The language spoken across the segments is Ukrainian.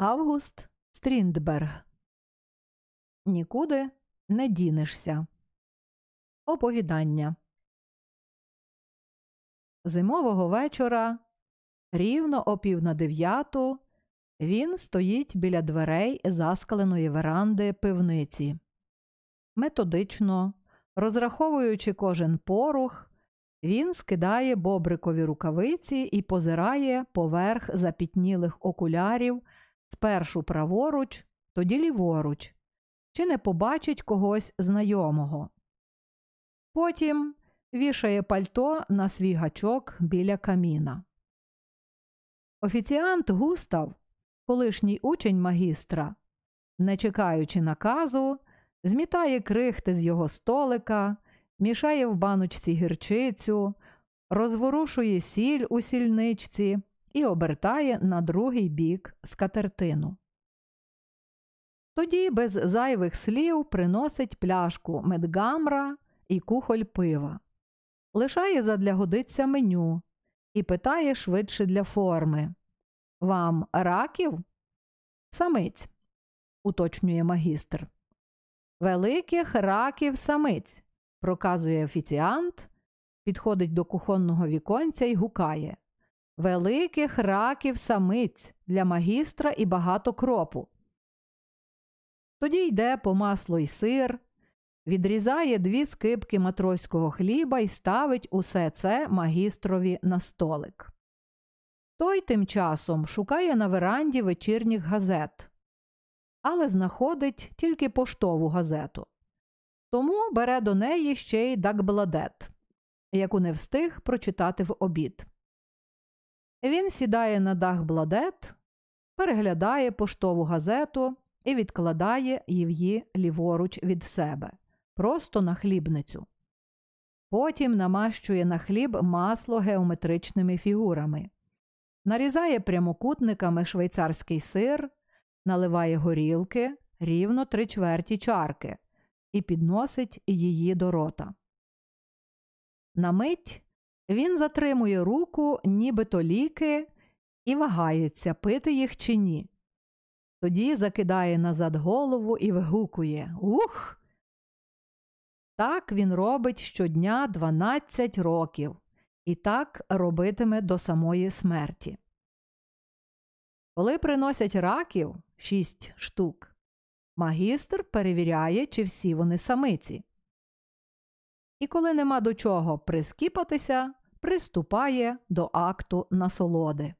Август Стріндберг. Нікуди не дінешся. Оповідання. Зимового вечора, рівно о пів на дев'яту, він стоїть біля дверей заскаленої веранди пивниці. Методично, розраховуючи кожен порух, він скидає бобрикові рукавиці і позирає поверх запітнілих окулярів спершу праворуч, тоді ліворуч, чи не побачить когось знайомого. Потім вішає пальто на свій гачок біля каміна. Офіціант Густав, колишній учень магістра, не чекаючи наказу, змітає крихти з його столика, мішає в баночці гірчицю, розворушує сіль у сільничці і обертає на другий бік скатертину. Тоді без зайвих слів приносить пляшку медгамра і кухоль пива, лишає задля годиться меню і питає швидше для форми Вам раків? Самиць, уточнює магістр. Великих раків самиць, проказує офіціант, підходить до кухонного віконця і гукає Великих раків самиць для магістра і багато кропу. Тоді йде по масло й сир, відрізає дві скипки матроського хліба і ставить усе це магістрові на столик. Той тим часом шукає на веранді вечірніх газет, але знаходить тільки поштову газету. Тому бере до неї ще й дакбладет, яку не встиг прочитати в обід. Він сідає на дах бладет, переглядає поштову газету і відкладає її ліворуч від себе, просто на хлібницю. Потім намащує на хліб масло геометричними фігурами, нарізає прямокутниками швейцарський сир, наливає горілки рівно три чверті чарки і підносить її до рота. На мить він затримує руку, нібито ліки, і вагається, пити їх чи ні. Тоді закидає назад голову і вигукує Ух! Так він робить щодня 12 років і так робитиме до самої смерті. Коли приносять раків шість штук, магістр перевіряє, чи всі вони самиці. І коли нема до чого прискіпатися, приступає до акту насолоди.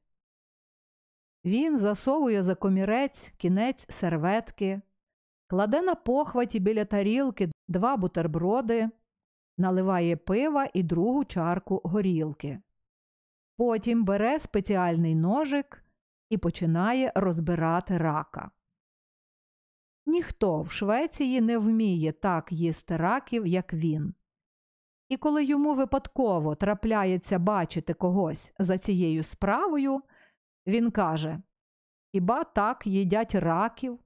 Він засовує за комірець кінець серветки, кладе на похваті біля тарілки два бутерброди, наливає пива і другу чарку горілки. Потім бере спеціальний ножик і починає розбирати рака. Ніхто в Швеції не вміє так їсти раків, як він. І коли йому випадково трапляється бачити когось за цією справою, він каже Хіба так їдять раків?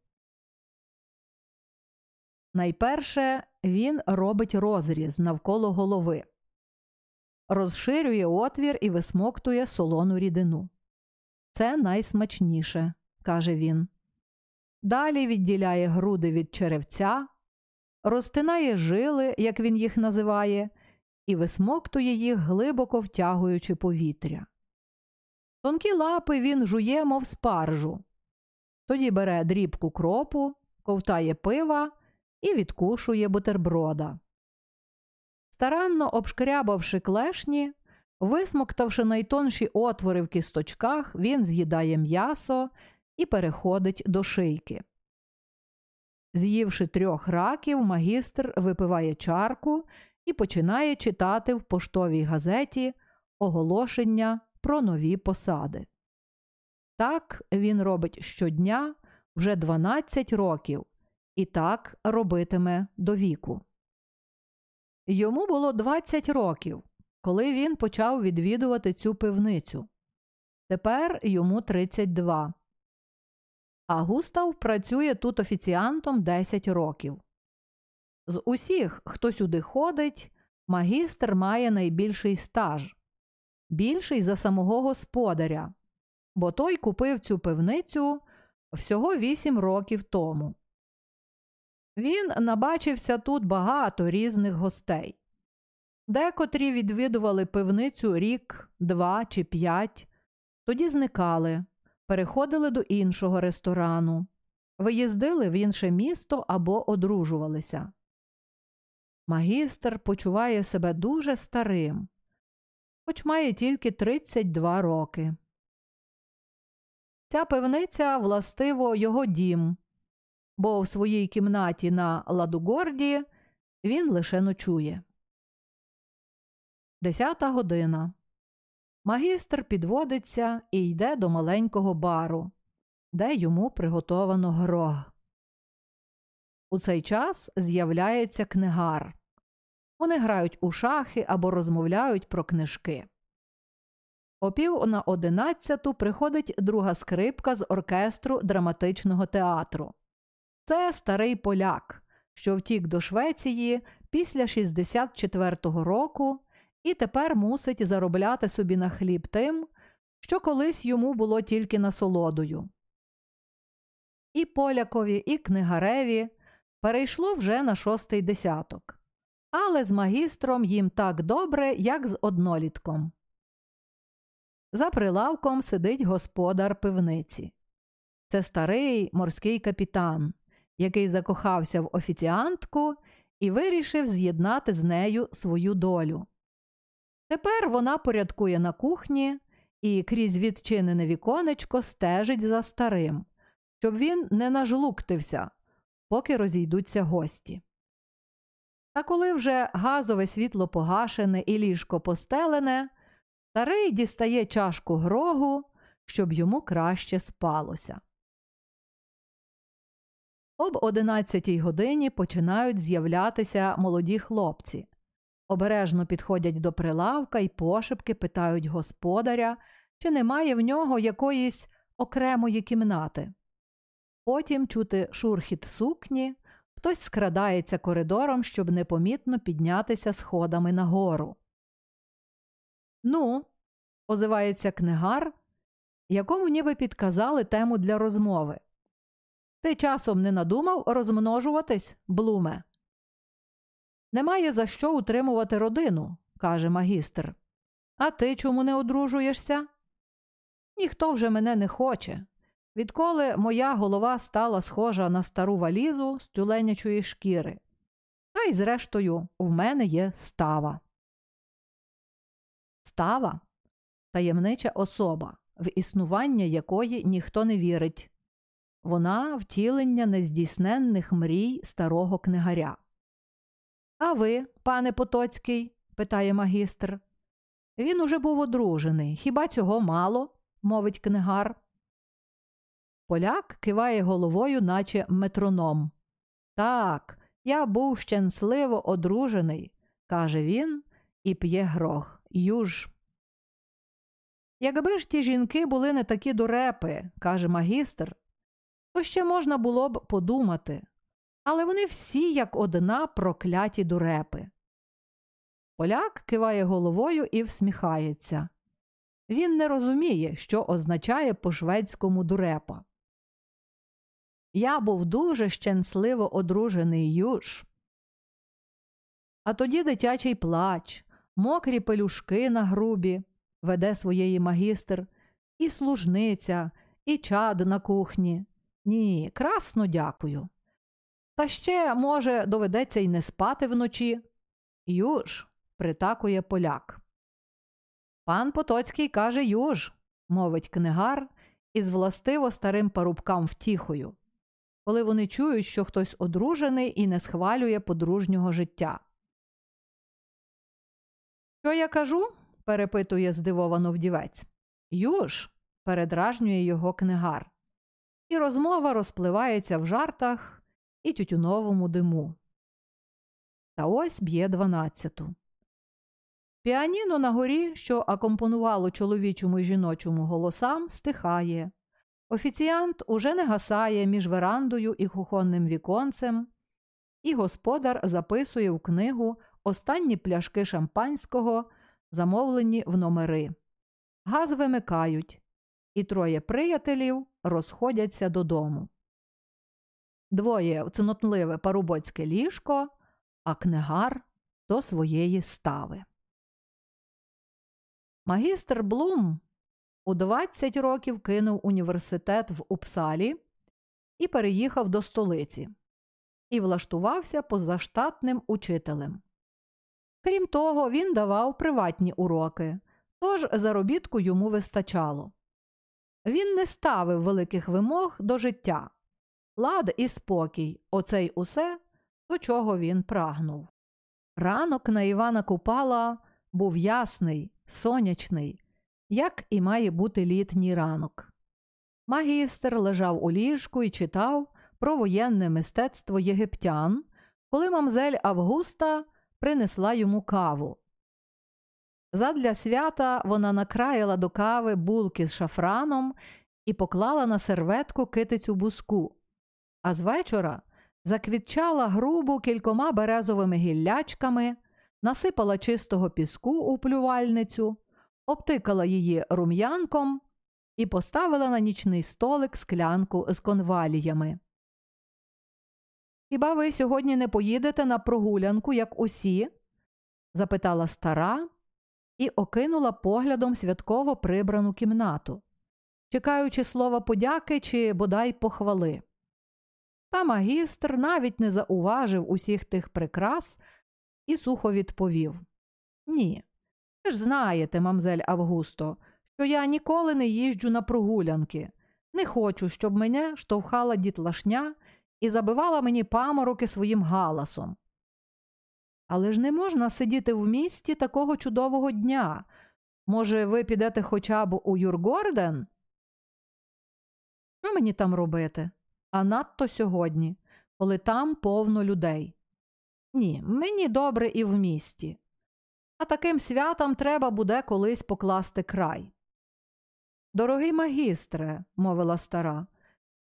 Найперше він робить розріз навколо голови, розширює отвір і висмоктує солону рідину. Це найсмачніше, каже він. Далі відділяє груди від черевця, розтинає жили, як він їх називає, і висмоктує їх, глибоко втягуючи повітря. Тонкі лапи він жує, мов спаржу. Тоді бере дрібку кропу, ковтає пива і відкушує бутерброда. Старанно обшкрябавши клешні, висмоктавши найтонші отвори в кісточках, він з'їдає м'ясо і переходить до шийки. З'ївши трьох раків, магістр випиває чарку і починає читати в поштовій газеті оголошення про нові посади. Так він робить щодня вже 12 років і так робитиме до віку. Йому було 20 років, коли він почав відвідувати цю пивницю. Тепер йому 32. А Густав працює тут офіціантом 10 років. З усіх, хто сюди ходить, магістр має найбільший стаж, більший за самого господаря, бо той купив цю пивницю, всього вісім років тому. Він набачився тут багато різних гостей. Декотрі відвідували пивницю рік, два чи п'ять, тоді зникали, переходили до іншого ресторану, виїздили в інше місто або одружувалися. Магістр почуває себе дуже старим, хоч має тільки 32 роки. Ця пивниця властиво його дім, бо в своїй кімнаті на Ладугорді він лише ночує. Десята година. Магістр підводиться і йде до маленького бару, де йому приготовано грог. У цей час з'являється книгар. Вони грають у шахи або розмовляють про книжки. О пів на одинадцяту приходить друга скрипка з оркестру драматичного театру. Це старий поляк, що втік до Швеції після 64-го року і тепер мусить заробляти собі на хліб тим, що колись йому було тільки насолодою. І полякові, і книгареві перейшло вже на шостий десяток, але з магістром їм так добре, як з однолітком. За прилавком сидить господар пивниці. Це старий морський капітан, який закохався в офіціантку і вирішив з'єднати з нею свою долю. Тепер вона порядкує на кухні і крізь відчинене віконечко стежить за старим, щоб він не нажлуктився, поки розійдуться гості. Та коли вже газове світло погашене і ліжко постелене, старий дістає чашку грогу, щоб йому краще спалося. Об одинадцятій годині починають з'являтися молоді хлопці. Обережно підходять до прилавка і пошепки питають господаря, чи немає в нього якоїсь окремої кімнати. Потім чути шурхіт сукні, хтось скрадається коридором, щоб непомітно піднятися сходами нагору. Ну, озивається книгар, якому ніби підказали тему для розмови. Ти часом не надумав розмножуватись, блуме? Немає за що утримувати родину, каже магістр. А ти чому не одружуєшся? Ніхто вже мене не хоче. Відколи моя голова стала схожа на стару валізу з тюленячої шкіри. Та й, зрештою, в мене є става. Става таємнича особа, в існування якої ніхто не вірить. Вона втілення нездійсненних мрій старого книгаря. А ви, пане Потоцький? питає магістр. Він уже був одружений. Хіба цього мало? мовить книгар. Поляк киває головою, наче метроном. Так, я був щасливо одружений, каже він і п'є грох. Юж. Якби ж ті жінки були не такі дурепи, каже магістр, то ще можна було б подумати. Але вони всі, як одна, прокляті дурепи. Поляк киває головою і всміхається. Він не розуміє, що означає по шведському дурепа. Я був дуже щасливо одружений юж. А тоді дитячий плач, мокрі пелюшки на грубі, веде своєї магістр, і служниця, і чад на кухні. Ні, красно дякую. Та ще, може, доведеться й не спати вночі. Юж, притакує поляк. Пан Потоцький каже Юж, мовить книгар, із властиво старим парубкам втіхою, коли вони чують, що хтось одружений і не схвалює подружнього життя. Що я кажу? перепитує здивовано вдівець. Юж, передражнює його книгар. І розмова розпливається в жартах і тютюновому диму. Та ось б'є дванадцяту. Піаніно на горі, що акомпонувало чоловічому й жіночому голосам, стихає. Офіціант уже не гасає між верандою і кухонним віконцем, і господар записує в книгу останні пляшки шампанського, замовлені в номери. Газ вимикають. і троє приятелів розходяться додому. Двоє в парубоцьке ліжко, а книгар до своєї стави. Магістр Блум у 20 років кинув університет в Упсалі і переїхав до столиці і влаштувався позаштатним учителем. Крім того, він давав приватні уроки, тож заробітку йому вистачало. Він не ставив великих вимог до життя, лад і спокій оце й усе, до чого він прагнув. Ранок на Івана Купала був ясний, сонячний, як і має бути літній ранок. Магістр лежав у ліжку і читав про воєнне мистецтво єгиптян, коли мамзель Августа принесла йому каву. Задля свята вона накраїла до кави булки з шафраном і поклала на серветку китицю буску, а з вечора заквітчала грубу кількома березовими гіллячками, насипала чистого піску у плювальницю, обтикала її рум'янком і поставила на нічний столик склянку з конваліями. Хіба ви сьогодні не поїдете на прогулянку, як усі? запитала стара і окинула поглядом святково прибрану кімнату, чекаючи слова подяки чи бодай похвали. Та магістр навіть не зауважив усіх тих прикрас і сухо відповів Ні, ви ж знаєте, мамзель Августо, що я ніколи не їжджу на прогулянки. Не хочу, щоб мене штовхала дітлашня і забивала мені памороки своїм галасом. Але ж не можна сидіти в місті такого чудового дня. Може, ви підете хоча б у Юргорден? Що мені там робити? А надто сьогодні, коли там повно людей. Ні, мені добре і в місті. А таким святам треба буде колись покласти край. Дорогий магістре, мовила стара,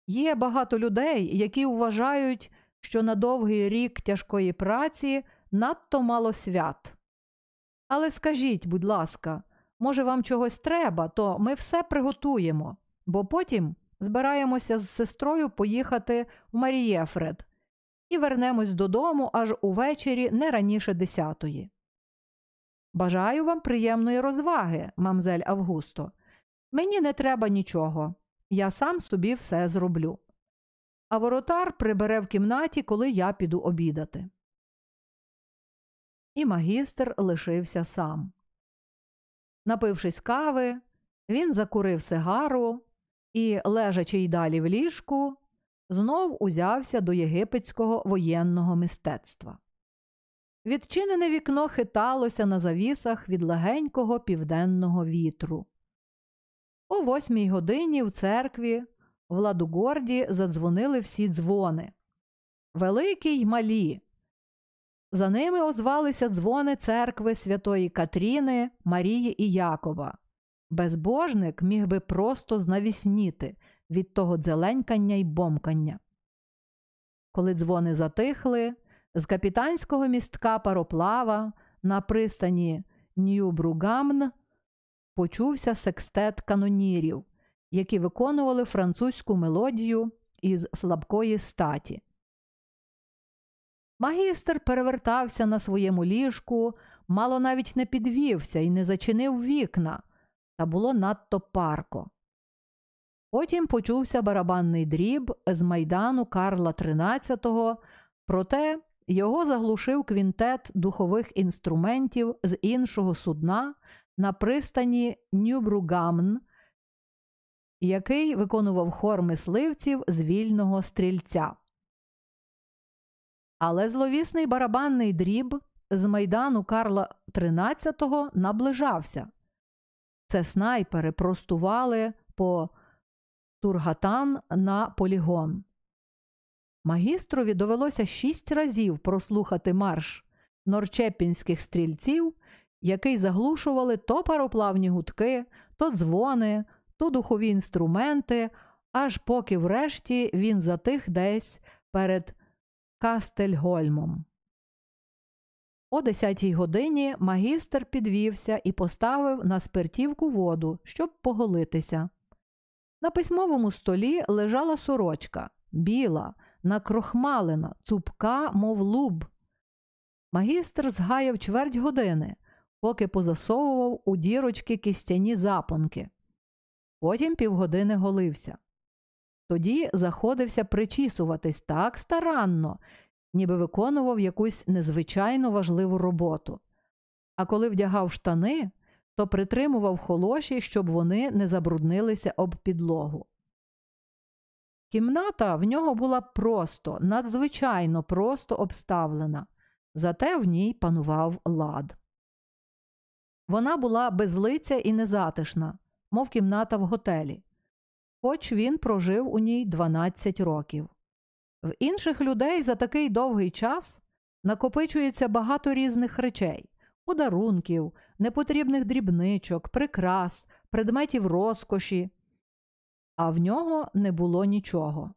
є багато людей, які вважають, що на довгий рік тяжкої праці надто мало свят. Але скажіть, будь ласка, може, вам чогось треба, то ми все приготуємо, бо потім збираємося з сестрою поїхати в Марієфред і вернемось додому аж увечері не раніше десятої. Бажаю вам приємної розваги, мамзель Августо. Мені не треба нічого, я сам собі все зроблю. А воротар прибере в кімнаті, коли я піду обідати. І магістр лишився сам. Напившись кави, він закурив сигару і, лежачи й далі в ліжку, знов узявся до єгипетського воєнного мистецтва. Відчинене вікно хиталося на завісах від легенького південного вітру. О восьмій годині в церкві в Ладугорді задзвонили всі дзвони. Великі й малі. За ними озвалися дзвони церкви святої Катріни, Марії і Якова. Безбожник міг би просто знавісніти від того дзеленькання й бомкання. Коли дзвони затихли, з капітанського містка пароплава на пристані Нью-Бругамн почувся секстет канонірів, які виконували французьку мелодію із слабкої статі. Магістр перевертався на своєму ліжку, мало навіть не підвівся і не зачинив вікна, та було надто парко. Потім почувся барабанний дріб з майдану Карла XIII, проте його заглушив квінтет духових інструментів з іншого судна на пристані Нюбругамн, який виконував хор мисливців з вільного стрільця. Але зловісний барабанний дріб з майдану Карла XIII наближався. Це снайпери простували по Тургатан на полігон. Магістрові довелося шість разів прослухати марш норчепінських стрільців, який заглушували то пароплавні гудки, то дзвони, то духові інструменти, аж поки врешті він затих десь перед Кастельгольмом. О 10 годині магістр підвівся і поставив на спиртівку воду, щоб поголитися. На письмовому столі лежала сорочка, біла, накрохмалена, цупка, мов луб. Магістр згаяв чверть години, поки позасовував у дірочки кистяні запонки. Потім півгодини голився. Тоді заходився причісуватись так старанно, ніби виконував якусь незвичайно важливу роботу. А коли вдягав штани, то притримував холоші, щоб вони не забруднилися об підлогу. Кімната в нього була просто, надзвичайно просто обставлена, зате в ній панував лад. Вона була безлиця і незатишна, мов кімната в готелі, хоч він прожив у ній 12 років. В інших людей за такий довгий час накопичується багато різних речей подарунків, непотрібних дрібничок, прикрас, предметів розкоші. А в нього не було нічого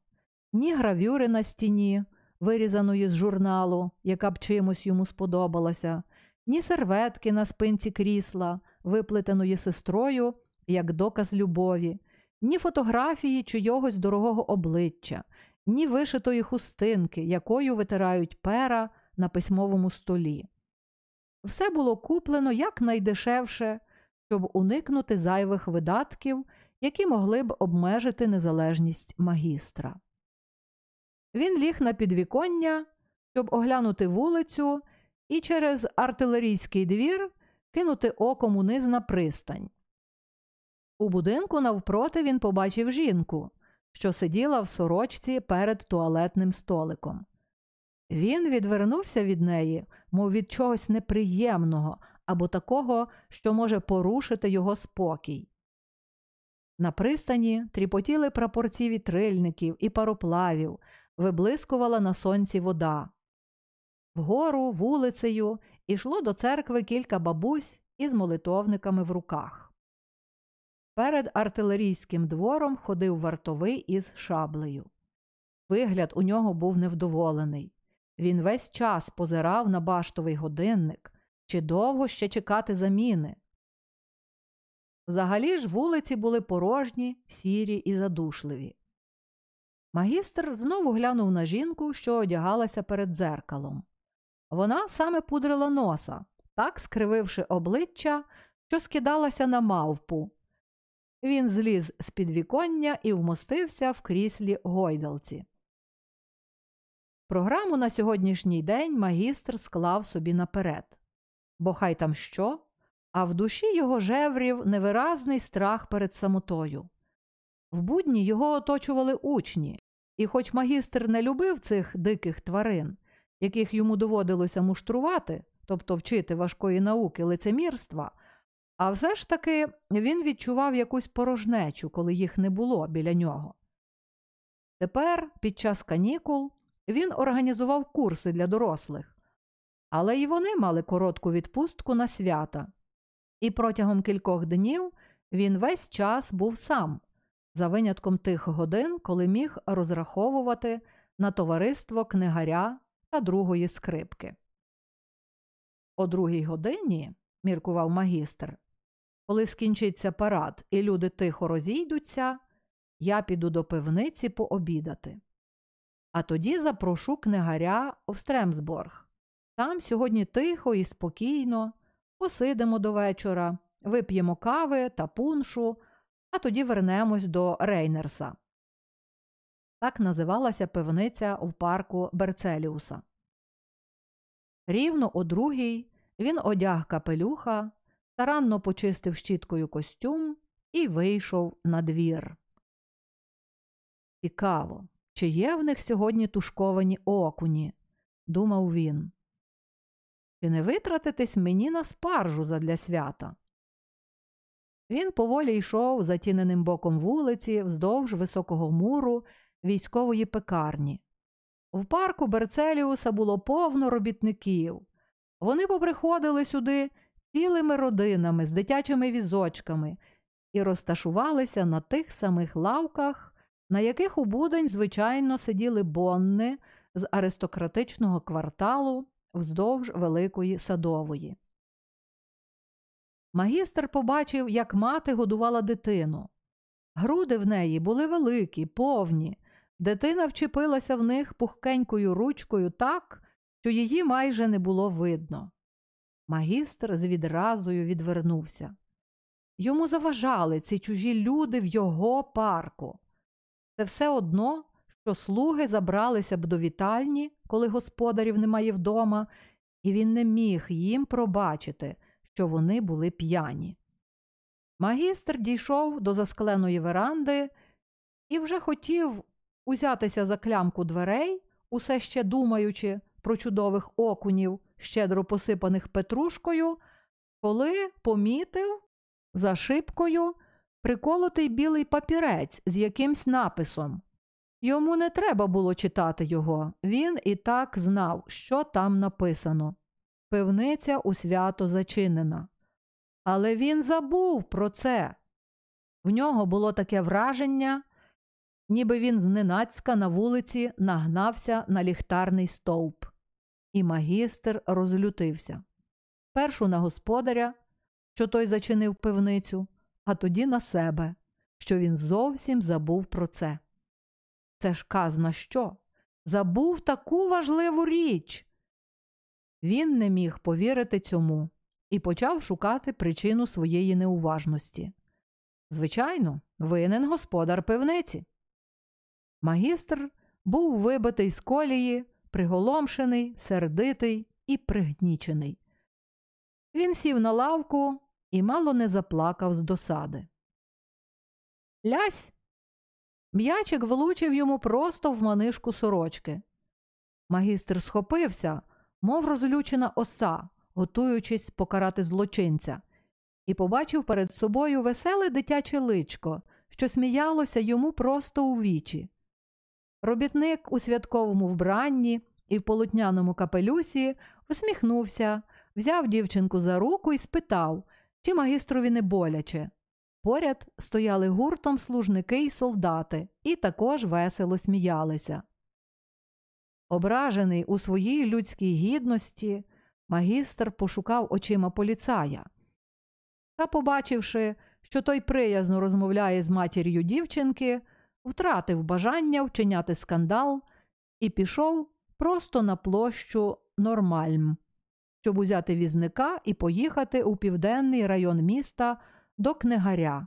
ні гравюри на стіні, вирізаної з журналу, яка б чимось йому сподобалася, ні серветки на спинці крісла, виплетеної сестрою як доказ любові, ні фотографії чийогось дорогого обличчя, ні вишитої хустинки, якою витирають пера на письмовому столі. Все було куплено якнайдешевше, щоб уникнути зайвих видатків, які могли б обмежити незалежність магістра. Він ліг на підвіконня, щоб оглянути вулицю і через артилерійський двір кинути оком униз на пристань. У будинку навпроти він побачив жінку, що сиділа в сорочці перед туалетним столиком. Він відвернувся від неї, мов від чогось неприємного або такого, що може порушити його спокій. На пристані тріпотіли прапорці вітрильників і пароплавів, виблискувала на сонці вода. Вгору вулицею ішло до церкви кілька бабусь із молитовниками в руках. Перед артилерійським двором ходив вартовий із шаблею. Вигляд у нього був невдоволений. Він весь час позирав на баштовий годинник, чи довго ще чекати заміни. Взагалі ж вулиці були порожні, сірі і задушливі. Магістр знову глянув на жінку, що одягалася перед дзеркалом. Вона саме пудрила носа, так скрививши обличчя, що скидалася на мавпу. Він зліз з підвіконня і вмостився в кріслі гойдалці. Програму на сьогоднішній день магістр склав собі наперед, бо хай там що, а в душі його жеврів невиразний страх перед самотою. В будні його оточували учні, і, хоч магістр не любив цих диких тварин, яких йому доводилося муштрувати, тобто вчити важкої науки лицемірства, а все ж таки він відчував якусь порожнечу, коли їх не було біля нього. Тепер, під час канікул, він організував курси для дорослих, але й вони мали коротку відпустку на свята, і протягом кількох днів він весь час був сам, за винятком тих годин, коли міг розраховувати на товариство книгаря та другої скрипки. О другій годині, міркував магістр, коли скінчиться парад і люди тихо розійдуться, я піду до пивниці пообідати. А тоді запрошу книгаря в Стремсборг. Там сьогодні тихо і спокійно, посидимо до вечора, вип'ємо кави та пуншу, а тоді вернемось до Рейнерса. Так називалася пивниця в парку Берцеліуса. Рівно о другій він одяг капелюха, старанно почистив щіткою костюм і вийшов на двір. Цікаво, чи є в них сьогодні тушковані окуні, думав він. Чи не витратитись мені на спаржу задля свята? Він поволі йшов затіненим боком вулиці вздовж високого муру військової пекарні. В парку Берцеліуса було повно робітників. Вони поприходили сюди цілими родинами з дитячими візочками і розташувалися на тих самих лавках, на яких у будень, звичайно, сиділи бонни з аристократичного кварталу вздовж Великої Садової. Магістр побачив, як мати годувала дитину. Груди в неї були великі, повні. Дитина вчепилася в них пухкенькою ручкою так, що її майже не було видно. Магістр з відразою відвернувся. Йому заважали ці чужі люди в його парку. Це все одно, що слуги забралися б до вітальні, коли господарів немає вдома, і він не міг їм пробачити, що вони були п'яні. Магістр дійшов до заскленої веранди і вже хотів узятися за клямку дверей, усе ще думаючи про чудових окунів, щедро посипаних петрушкою, коли помітив за шибкою приколотий білий папірець з якимсь написом. Йому не треба було читати його, він і так знав, що там написано. Пивниця у свято зачинена. Але він забув про це. В нього було таке враження, ніби він зненацька на вулиці нагнався на ліхтарний стовп. І магістр розлютився. Першу на господаря, що той зачинив пивницю, а тоді на себе, що він зовсім забув про це. Це ж казна що? Забув таку важливу річ. Він не міг повірити цьому і почав шукати причину своєї неуважності. Звичайно, винен господар пивниці. Магістр був вибитий з колії, приголомшений, сердитий і пригнічений. Він сів на лавку і мало не заплакав з досади. Лясь. М'ячик влучив йому просто в манишку сорочки. Магістр схопився, мов розлючена оса, готуючись покарати злочинця, і побачив перед собою веселе дитяче личко, що сміялося йому просто у вічі. Робітник у святковому вбранні і в полотняному капелюсі усміхнувся, взяв дівчинку за руку і спитав, чи магістрові не боляче. Поряд стояли гуртом служники й солдати і також весело сміялися. Ображений у своїй людській гідності, магістр пошукав очима поліцая. Та, побачивши, що той приязно розмовляє з матір'ю дівчинки, втратив бажання вчиняти скандал і пішов просто на площу Нормальм, щоб узяти візника і поїхати у південний район міста до книгаря,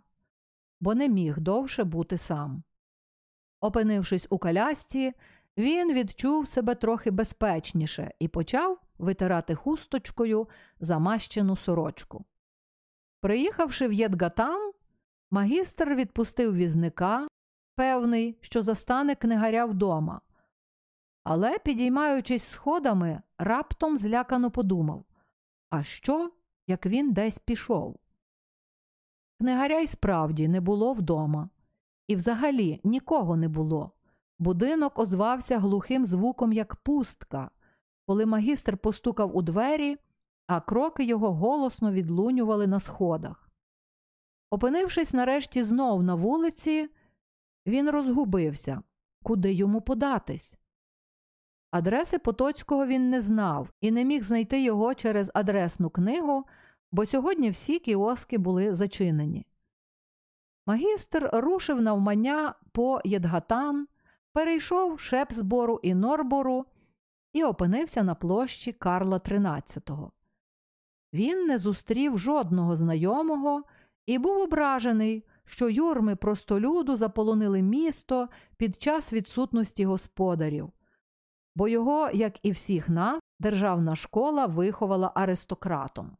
бо не міг довше бути сам. Опинившись у колясці, він відчув себе трохи безпечніше і почав витирати хусточкою замащену сорочку. Приїхавши в Єдгатам, магістр відпустив візника, певний, що застане книгаря вдома. Але, підіймаючись сходами, раптом злякано подумав а що, як він десь пішов? Книгаря й справді не було вдома, і взагалі нікого не було. Будинок озвався глухим звуком, як пустка, коли магістр постукав у двері, а кроки його голосно відлунювали на сходах. Опинившись нарешті знов на вулиці, він розгубився, куди йому податись. Адреси Потоцького він не знав і не міг знайти його через адресну книгу, бо сьогодні всі кіоски були зачинені. Магістр рушив навмання по Єдгатан, перейшов Шепсбору і Норбору і опинився на площі Карла XIII. Він не зустрів жодного знайомого і був ображений, що юрми простолюду заполонили місто під час відсутності господарів, бо його, як і всіх нас, державна школа виховала аристократом.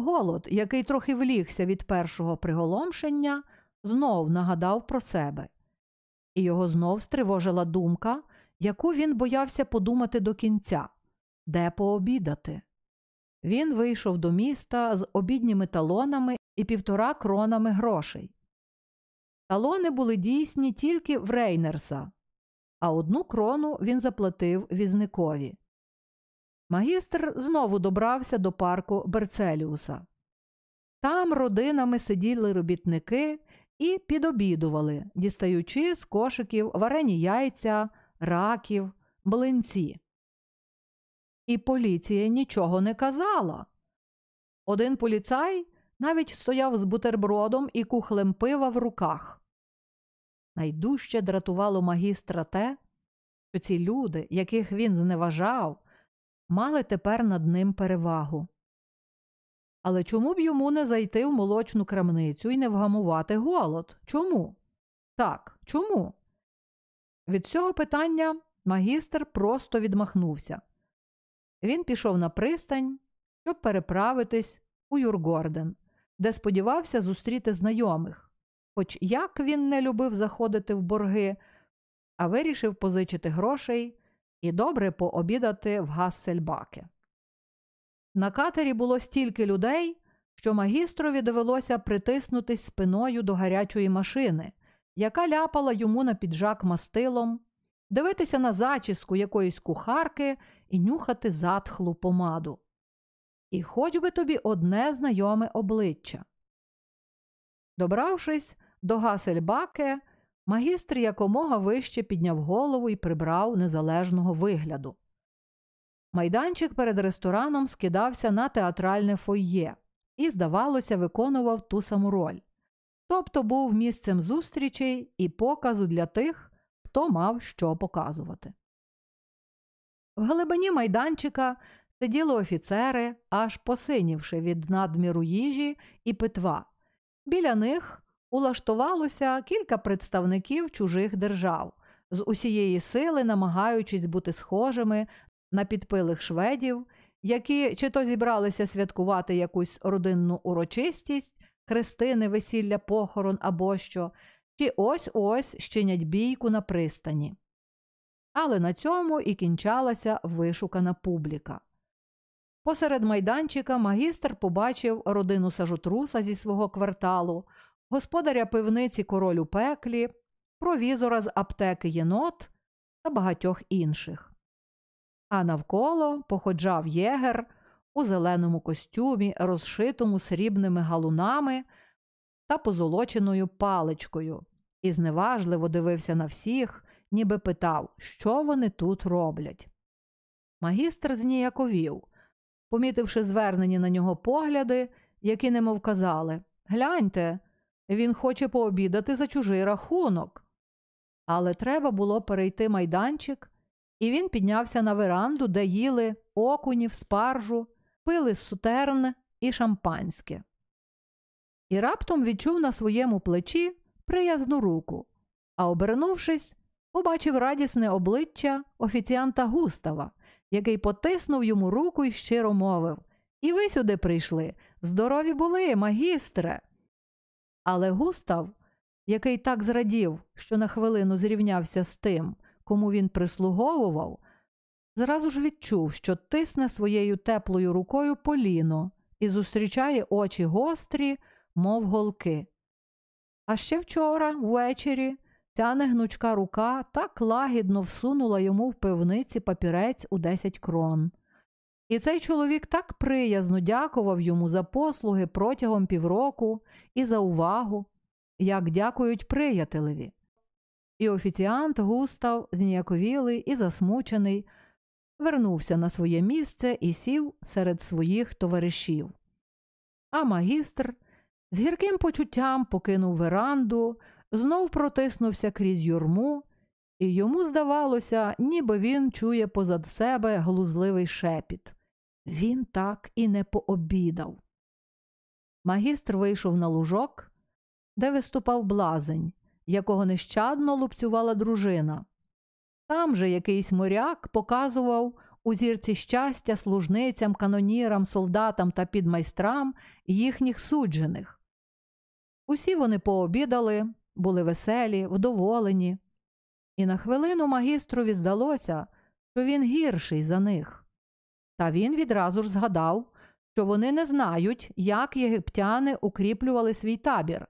Голод, який трохи влігся від першого приголомшення, знов нагадав про себе, і його знов стривожила думка, яку він боявся подумати до кінця де пообідати. Він вийшов до міста з обідніми талонами і півтора кронами грошей. Талони були дійсні тільки в Рейнерса, а одну крону він заплатив візникові. Магістр знову добрався до парку Берцеліуса. Там родинами сиділи робітники і підобідували, дістаючи з кошиків варені яйця, раків, блинці. І поліція нічого не казала. Один поліцай навіть стояв з бутербродом і кухлем пива в руках. Найдужче дратувало магістра те, що ці люди, яких він зневажав, мали тепер над ним перевагу. Але чому б йому не зайти в молочну крамницю і не вгамувати голод? Чому? Так, чому? Від цього питання магістр просто відмахнувся. Він пішов на пристань, щоб переправитись у Юргорден, де сподівався зустріти знайомих, хоч як він не любив заходити в борги, а вирішив позичити грошей і добре пообідати в Гассельбаке. На катері було стільки людей, що магістрові довелося притиснутись спиною до гарячої машини, яка ляпала йому на піджак мастилом, дивитися на зачіску якоїсь кухарки і нюхати затхлу помаду. І хоч би тобі одне знайоме обличчя. Добравшись до Гасельбаке, магістр якомога вище підняв голову і прибрав незалежного вигляду. Майданчик перед рестораном скидався на театральне фойє і, здавалося, виконував ту саму роль. Тобто був місцем зустрічей і показу для тих, хто мав що показувати. В глибині майданчика сиділи офіцери, аж посинівши від надміру їжі і питва. Біля них улаштувалося кілька представників чужих держав, з усієї сили намагаючись бути схожими на підпилих шведів, які чи то зібралися святкувати якусь родинну урочистість, хрестини, весілля, похорон або що, чи ось ось щинять бійку на пристані. Але на цьому і кінчалася вишукана публіка. Посеред майданчика магістр побачив родину сажотруса зі свого кварталу, господаря пивниці король у пеклі, провізора з аптеки єнот та багатьох інших. А навколо походжав єгер у зеленому костюмі, розшитому срібними галунами та позолоченою паличкою, і зневажливо дивився на всіх, ніби питав, що вони тут роблять. Магістр зніяковів, помітивши звернені на нього погляди, які немов казали Гляньте, він хоче пообідати за чужий рахунок. Але треба було перейти майданчик, і він піднявся на веранду, де їли окунів, спаржу, пили сутерн і шампанське. І раптом відчув на своєму плечі приязну руку, а обернувшись, побачив радісне обличчя офіціанта Густава, який потиснув йому руку і щиро мовив І ви сюди прийшли. Здорові були, магістре. Але Густав, який так зрадів, що на хвилину зрівнявся з тим, кому він прислуговував, зразу ж відчув, що тисне своєю теплою рукою поліно і зустрічає очі гострі, мов голки. А ще вчора, ввечері, ця негнучка рука так лагідно всунула йому в пивниці папірець у 10 крон. І цей чоловік так приязно дякував йому за послуги протягом півроку і за увагу, як дякують приятелеві. І офіціант Густав, зніяковілий і засмучений, вернувся на своє місце і сів серед своїх товаришів. А магістр з гірким почуттям покинув веранду, знов протиснувся крізь юрму, і йому здавалося, ніби він чує позад себе глузливий шепіт. Він так і не пообідав. Магістр вийшов на лужок, де виступав блазень, якого нещадно лупцювала дружина. Там же якийсь моряк показував у зірці щастя служницям, канонірам, солдатам та підмайстрам їхніх суджених. Усі вони пообідали, були веселі, вдоволені, і на хвилину магістрові здалося, що він гірший за них. Та він відразу ж згадав, що вони не знають, як єгиптяни укріплювали свій табір,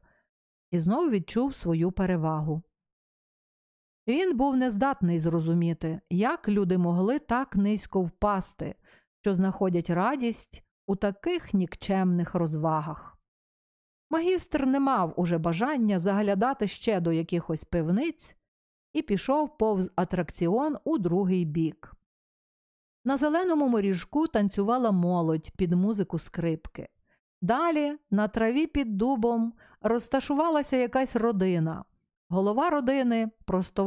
і знову відчув свою перевагу. Він був нездатний зрозуміти, як люди могли так низько впасти, що знаходять радість у таких нікчемних розвагах. Магістр не мав уже бажання заглядати ще до якихось пивниць і пішов повз атракціон у другий бік. На зеленому моріжку танцювала молодь під музику скрипки. Далі на траві під дубом розташувалася якась родина. Голова родини, простоволосий